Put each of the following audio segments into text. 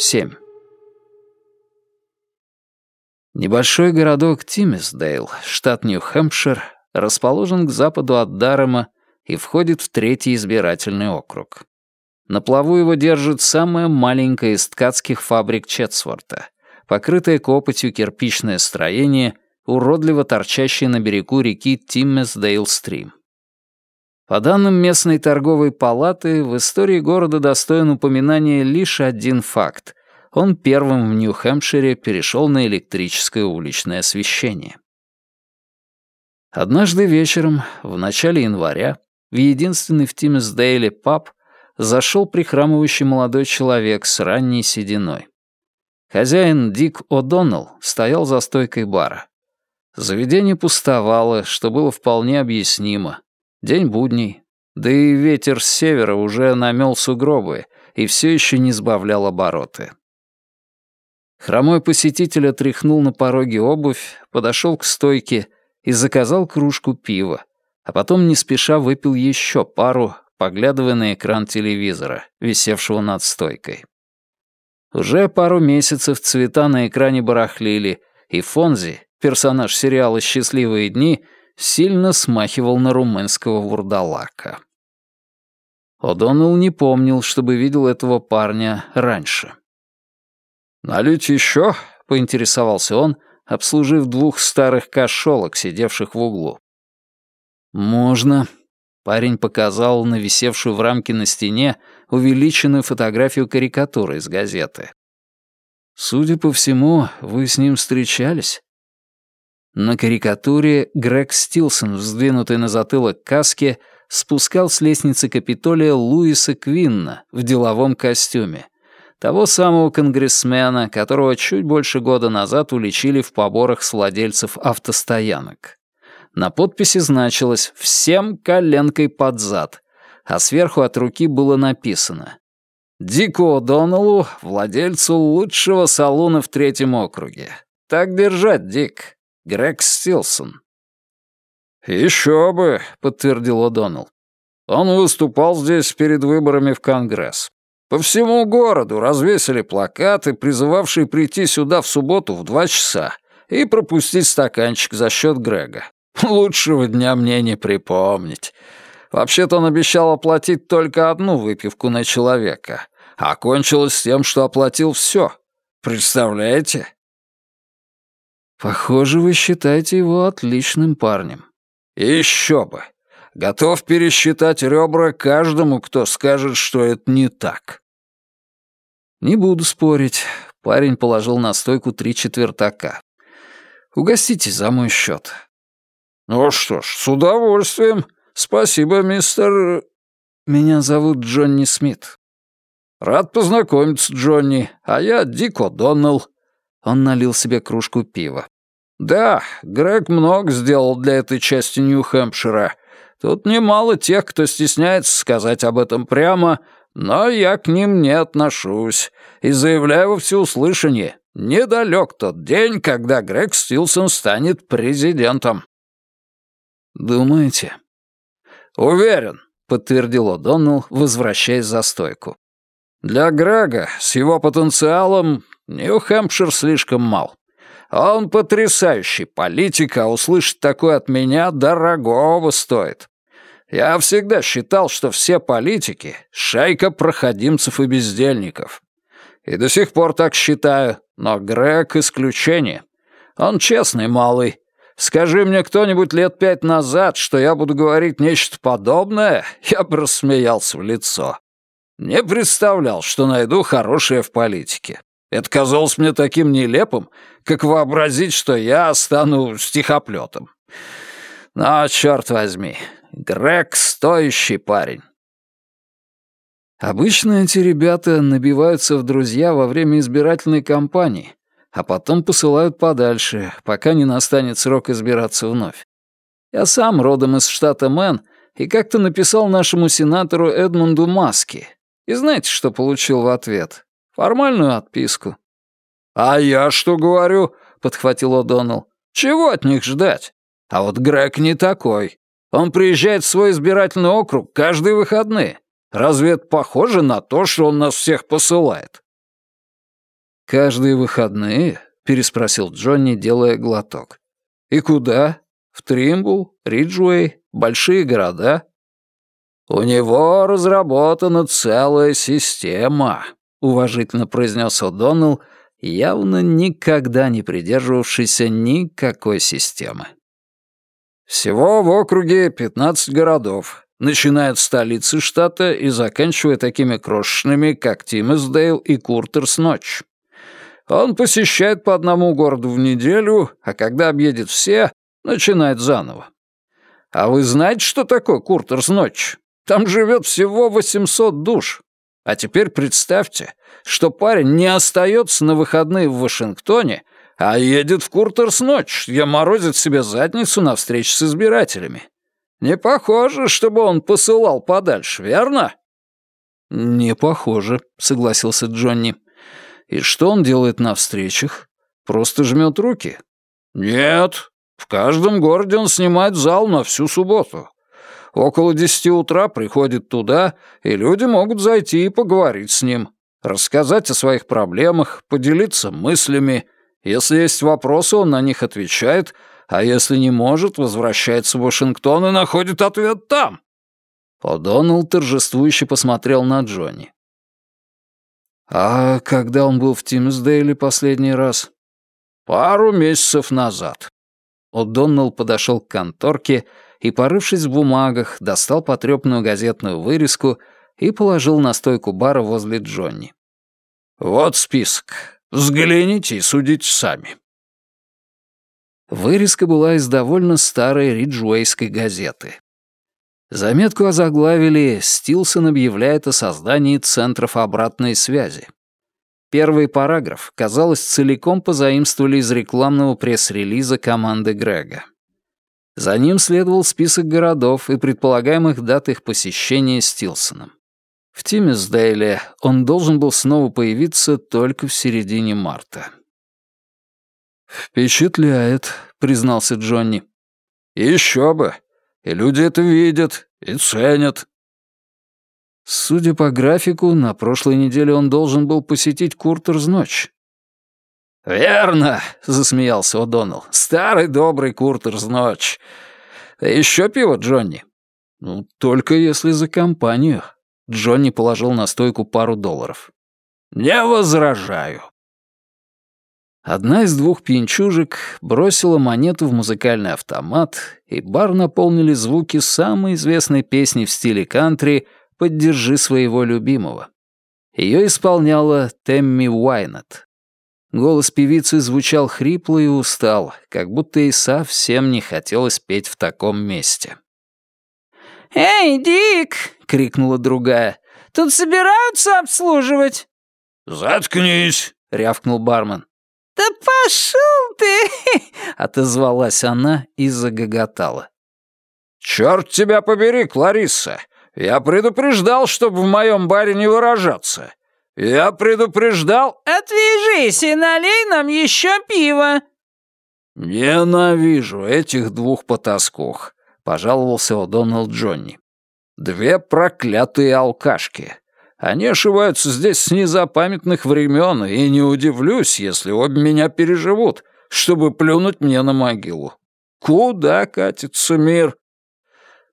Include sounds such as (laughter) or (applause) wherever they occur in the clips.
7. Небольшой городок Тиммисдейл, штат Нью-Хэмпшир, расположен к западу от Дарема и входит в третий избирательный округ. На плаву его держит самая маленькая из ткацких фабрик Четсворта, покрытое копотью кирпичное строение, уродливо торчащее на берегу реки Тиммесдейл-стрим. По данным местной торговой палаты, в истории города достоин упоминания лишь один факт. Он первым в Нью-Хэмпшире перешел на электрическое уличное освещение. Однажды вечером, в начале января, в единственный в Тиммисдейле паб зашел прихрамывающий молодой человек с ранней сединой. Хозяин Дик О'Доннелл стоял за стойкой бара. Заведение пустовало, что было вполне объяснимо. День будний, да и ветер с севера уже намел сугробы и все еще не сбавлял обороты. Хромой посетитель отряхнул на пороге обувь, подошел к стойке и заказал кружку пива, а потом не спеша выпил еще пару, поглядывая на экран телевизора, висевшего над стойкой. Уже пару месяцев цвета на экране барахлили, и Фонзи, персонаж сериала «Счастливые дни», сильно смахивал на румынского вурдалака. О'Доннелл не помнил, чтобы видел этого парня раньше. «Налить еще?» — поинтересовался он, обслужив двух старых кошелок, сидевших в углу. «Можно». Парень показал на висевшую в рамке на стене увеличенную фотографию карикатуры из газеты. «Судя по всему, вы с ним встречались?» На карикатуре Грег Стилсон, вздвинутый на затылок каске, спускал с лестницы Капитолия Луиса Квинна в деловом костюме, того самого конгрессмена, которого чуть больше года назад уличили в поборах с владельцев автостоянок. На подписи значилось «Всем коленкой под зад», а сверху от руки было написано «Дику О'Доннеллу, владельцу лучшего салуна в третьем округе. Так держать, Дик. Грег Стилсон». «Еще бы», — подтвердил О'Доннелл. «Он выступал здесь перед выборами в Конгресс. По всему городу развесили плакаты, призывавшие прийти сюда в субботу в два часа и пропустить стаканчик за счет Грега. Лучшего дня мне не припомнить. Вообще-то он обещал оплатить только одну выпивку на человека, а кончилось тем, что оплатил все. Представляете? Похоже, вы считаете его отличным парнем. Еще бы. Готов пересчитать ребра каждому, кто скажет, что это не так. Не буду спорить. Парень положил на стойку три четвертака. Угоститесь за мой счет. Ну что ж, с удовольствием. Спасибо, мистер... Меня зовут Джонни Смит. Рад познакомиться, Джонни. А я Дик О'Доннелл. Он налил себе кружку пива. Да, Грег много сделал для этой части Нью-Хэмпшира. Тут немало тех, кто стесняется сказать об этом прямо, но я к ним не отношусь и заявляю во всеуслышание, недалек тот день, когда Грег Стилсон станет президентом. «Думаете?» «Уверен», — подтвердил О'Доннелл, возвращаясь за стойку. «Для Грега с его потенциалом Нью-Хэмпшир слишком мал. Он потрясающий политик, а услышать такое от меня дорогого стоит. Я всегда считал, что все политики — шайка проходимцев и бездельников. И до сих пор так считаю, но Грег — исключение. Он честный малый. Скажи мне кто-нибудь лет пять назад, что я буду говорить нечто подобное, (laughs) я бы рассмеялся в лицо. Не представлял, что найду хорошее в политике. Это казалось мне таким нелепым, как вообразить, что я стану стихоплетом. Но, черт возьми, Грег — стоящий парень. Обычно эти ребята набиваются в друзья во время избирательной кампании, а потом посылают подальше, пока не настанет срок избираться вновь. Я сам родом из штата Мэн и как-то написал нашему сенатору Эдмунду Маски. И знаете, что получил в ответ? Формальную отписку. «А я что говорю?» — подхватил О'Доннелл. «Чего от них ждать? А вот Грег не такой. Он приезжает в свой избирательный округ каждые выходные. Разве это похоже на то, что он нас всех посылает?» «Каждые выходные?» — переспросил Джонни, делая глоток. «И куда? В Тримбул, Риджуэй, большие города?» «У него разработана целая система», — уважительно произнес О'Доннелл, явно никогда не придерживавшийся никакой системы. «Всего в округе 15 городов, начиная от столицы штата и заканчивая такими крошечными, как Тиммесдейл и Куртерс-Ночь. Он посещает по одному городу в неделю, а когда объедет все, начинает заново. А вы знаете, что такое Куртерс-Ночь? Там живет всего 800 душ. А теперь представьте, что парень не остается на выходные в Вашингтоне, а едет в Куртерс-Ночь, где морозит себе задницу на встрече с избирателями. Не похоже, чтобы он посылал подальше, верно?» «Не похоже», — согласился Джонни. «И что он делает на встречах? Просто жмет руки?» «Нет. В каждом городе он снимает зал на всю субботу. Около десяти утра приходит туда, и люди могут зайти и поговорить с ним, рассказать о своих проблемах, поделиться мыслями. Если есть вопросы, он на них отвечает, а если не может, возвращается в Вашингтон и находит ответ там». О'Доннелл торжествующе посмотрел на Джонни. «А когда он был в Тимсдейле последний раз?» «Пару месяцев назад». О'Доннелл подошел к конторке и, порывшись в бумагах, достал потрепанную газетную вырезку и положил на стойку бара возле Джонни. «Вот список. Взгляните и судите сами». Вырезка была из довольно старой риджуэйской газеты. Заметку озаглавили «Стилсон объявляет о создании центров обратной связи». Первый параграф, казалось, целиком позаимствовали из рекламного пресс-релиза команды Грега. За ним следовал список городов и предполагаемых дат их посещения Стилсоном. В Тиммисдейле он должен был снова появиться только в середине марта. «Впечатляет», — признался Джонни. «Еще бы. И люди это видят и ценят». Судя по графику, на прошлой неделе он должен был посетить Куртерс ночь. «Верно», — засмеялся О'Доннелл. «Старый добрый Куртерс ночь. Еще пиво, Джонни?» «Ну, только если за компанию». Джонни положил на стойку пару долларов. «Не возражаю». Одна из двух пьянчужек бросила монету в музыкальный автомат, и бар наполнили звуки самой известной песни в стиле кантри «Поддержи своего любимого». Ее исполняла Темми Уайнет. Голос певицы звучал хрипло и устал, как будто ей совсем не хотелось петь в таком месте. «Эй, Дик!» — крикнула другая. «Тут собираются обслуживать?» «Заткнись!» — рявкнул бармен. «Да пошел ты!» (laughs) — отозвалась она и загоготала. «Черт тебя побери, Кларисса! Я предупреждал, чтобы в моем баре не выражаться. Я предупреждал...» «Отвяжись и налей нам еще пиво!» «Ненавижу этих двух потаскух», — пожаловался О'Доннелл Джонни. «Две проклятые алкашки. Они ошиваются здесь с незапамятных времен, и не удивлюсь, если обе меня переживут, чтобы плюнуть мне на могилу. Куда катится мир?»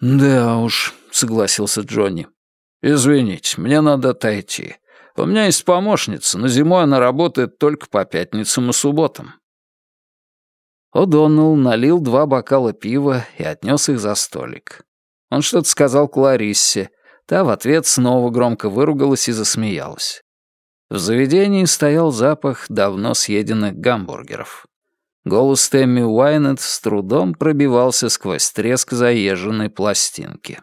«Да уж», — согласился Джонни. «Извините, мне надо отойти. У меня есть помощница, но зимой она работает только по пятницам и субботам». О'Доннелл налил два бокала пива и отнес их за столик. Он что-то сказал Клариссе, Та в ответ снова громко выругалась и засмеялась. В заведении стоял запах давно съеденных гамбургеров. Голос Тэмми Уайнет с трудом пробивался сквозь треск заезженной пластинки.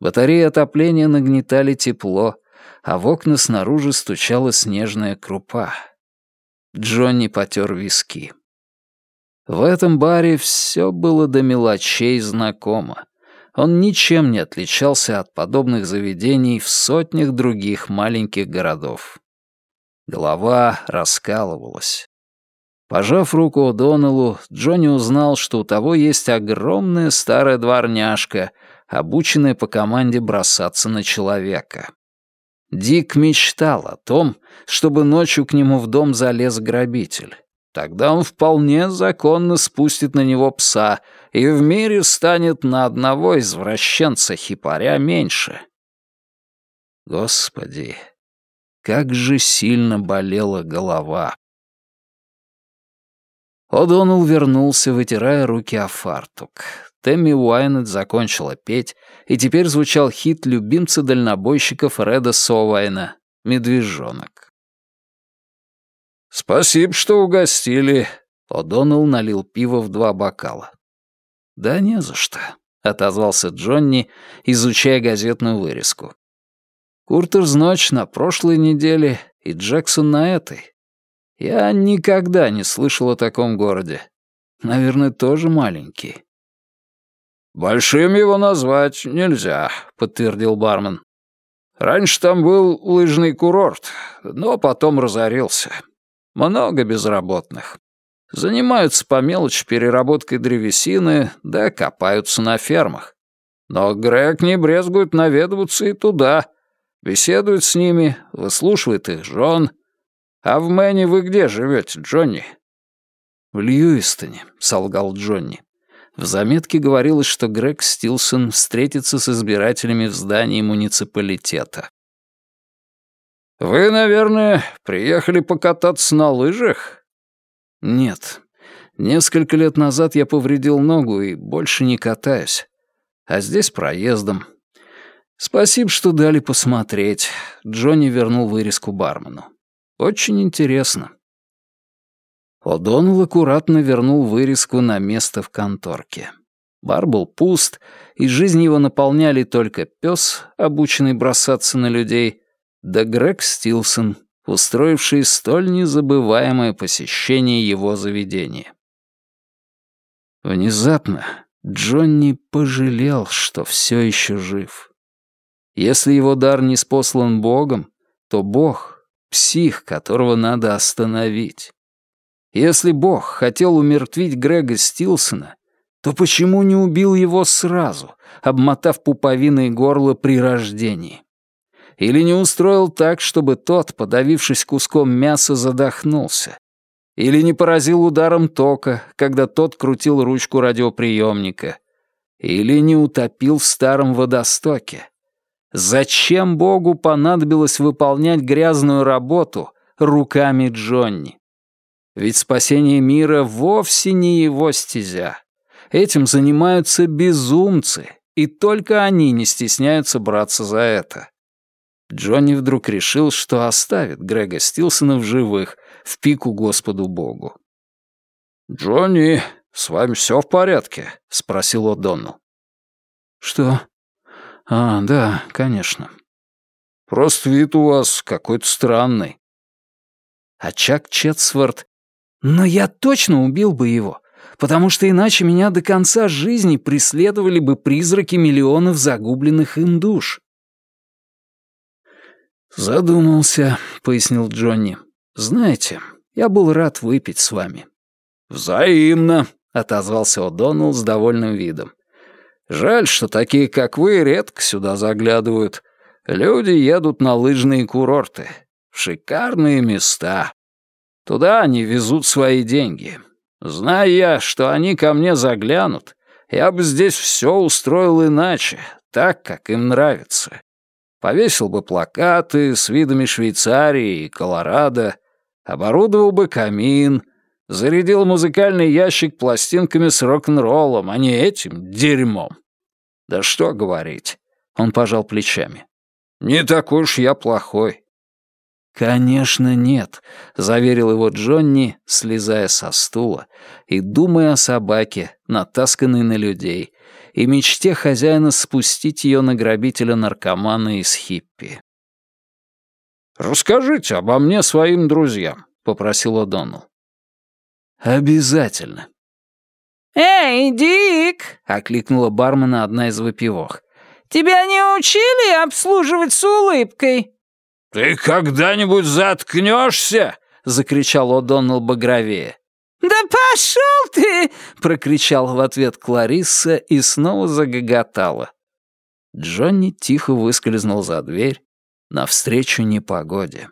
Батареи отопления нагнетали тепло, а в окна снаружи стучала снежная крупа. Джонни потер виски. В этом баре все было до мелочей знакомо он ничем не отличался от подобных заведений в сотнях других маленьких городов. Голова раскалывалась. Пожав руку О'Доннеллу, Джонни узнал, что у того есть огромная старая дворняжка, обученная по команде бросаться на человека. Дик мечтал о том, чтобы ночью к нему в дом залез грабитель. Тогда он вполне законно спустит на него пса, и в мире станет на одного извращенца-хипаря меньше. Господи, как же сильно болела голова. О'Доннелл вернулся, вытирая руки о фартук. Тэмми Уайнет закончила петь, и теперь звучал хит любимца дальнобойщиков Реда Совайна «Медвежонок». «Спасибо, что угостили», — О'Доннелл налил пиво в два бокала. «Да не за что», — отозвался Джонни, изучая газетную вырезку. «Куртерс ночь на прошлой неделе и Джексон на этой. Я никогда не слышал о таком городе. Наверное, тоже маленький». «Большим его назвать нельзя», — подтвердил бармен. «Раньше там был лыжный курорт, но потом разорился. Много безработных. Занимаются по мелочи переработкой древесины, да копаются на фермах. Но Грег не брезгует наведываться и туда. Беседует с ними, выслушивает их жен. А в Мэне вы где живете, Джонни?» «В Льюистоне», — солгал Джонни. В заметке говорилось, что Грег Стилсон встретится с избирателями в здании муниципалитета. «Вы, наверное, приехали покататься на лыжах?» «Нет. Несколько лет назад я повредил ногу и больше не катаюсь. А здесь проездом. Спасибо, что дали посмотреть». Джонни вернул вырезку бармену. «Очень интересно». О'Доннелл аккуратно вернул вырезку на место в конторке. Бар был пуст, и жизнь его наполняли только пес, обученный бросаться на людей, да Грег Стилсон, устроивший столь незабываемое посещение его заведения. Внезапно Джонни пожалел, что все еще жив. Если его дар не спослан Богом, то Бог — псих, которого надо остановить. Если Бог хотел умертвить Грега Стилсона, то почему не убил его сразу, обмотав пуповиной горло при рождении? Или не устроил так, чтобы тот, подавившись куском мяса, задохнулся? Или не поразил ударом тока, когда тот крутил ручку радиоприемника? Или не утопил в старом водостоке? Зачем Богу понадобилось выполнять грязную работу руками Джонни? Ведь спасение мира вовсе не его стезя. Этим занимаются безумцы, и только они не стесняются браться за это. Джонни вдруг решил, что оставит Грега Стилсона в живых, в пику Господу Богу. «Джонни, с вами все в порядке?» — спросил О'Доннелл. «Что? А, да, конечно». «Просто вид у вас какой-то странный». А Чак Четсворт но я точно убил бы его, потому что иначе меня до конца жизни преследовали бы призраки миллионов загубленных им душ. «Задумался», — пояснил Джонни. «Знаете, я был рад выпить с вами». «Взаимно», — отозвался О'Доннелл с довольным видом. «Жаль, что такие, как вы, редко сюда заглядывают. Люди едут на лыжные курорты. Шикарные места. Туда они везут свои деньги. Зная я, что они ко мне заглянут, я бы здесь все устроил иначе, так, как им нравится. Повесил бы плакаты с видами Швейцарии и Колорадо, оборудовал бы камин, зарядил музыкальный ящик пластинками с рок-н-роллом, а не этим дерьмом. Да что говорить, он пожал плечами. Не такой уж я плохой. «Конечно нет», — заверил его Джонни, слезая со стула и думая о собаке, натасканной на людей, и мечте хозяина спустить ее на грабителя-наркомана из хиппи. «Расскажите обо мне своим друзьям», — попросил О'Доннелл. «Обязательно». «Эй, Дик!» — окликнула бармена одна из выпивок. «Тебя не учили обслуживать с улыбкой?» «Ты когда-нибудь заткнешься?» — закричал О'Доннелл багровее. «Да пошел ты!» — прокричал в ответ Кларисса и снова загоготала. Джонни тихо выскользнул за дверь, навстречу непогоде.